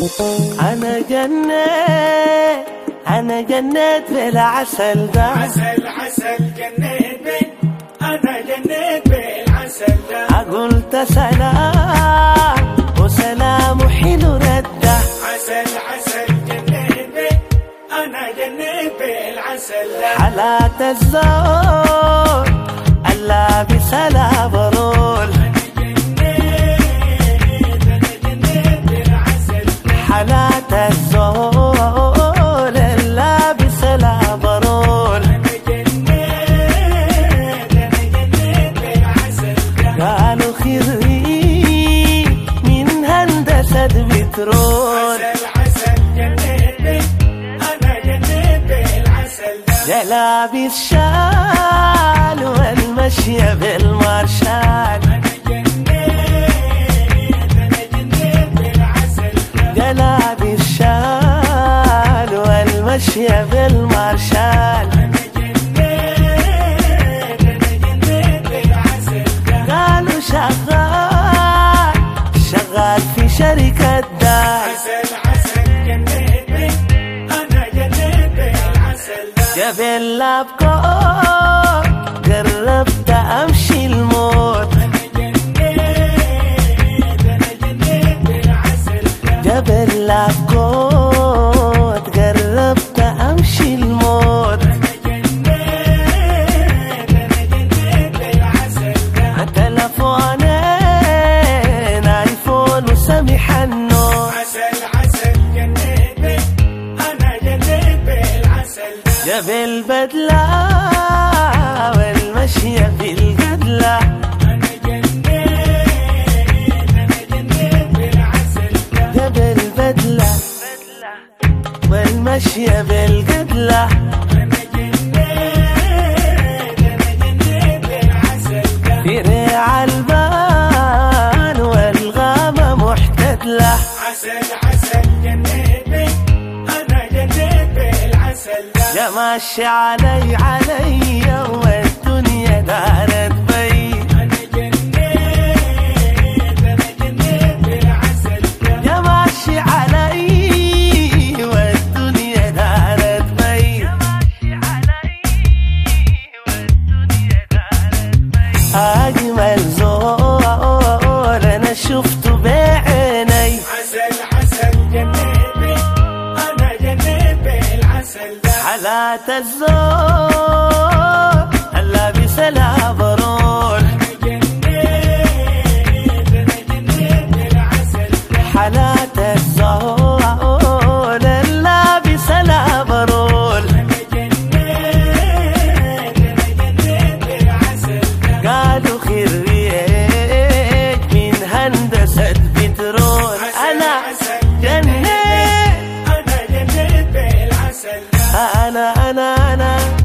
أنا جنيت أنا جنيت بالعسل ده. عسل عسل جنيت بي أنا جنيت بالعسل ده. قلت سلام وسلام حلو ردة. عسل عسل جنيت بي أنا جنيت بالعسل ده. حالات الزور هندسة بترول لابس شال والمشية بالمارشال لابس شال والمشية بالمارشال دار قبل لابكو قربت أمشي الموت. قبل لابكو قربت بالعسل ده قبل بدلة والمشية في أنا جنيت أنا جنيت بالعسل ده قبل بدلة والمشية بالقدلة أنا جنيت أنا جنيت بالعسل ده ريع البال والغابة محتدلة. عسل عسل جنيت يا ماشي علي علي والدنيا دارت أنا جنيت أنا جنيت بالعسل ده يا ماشي علي والدنيا دارت بي. أجمل زول حالات الزول اللابس الابرول أنا أنا أنا أنا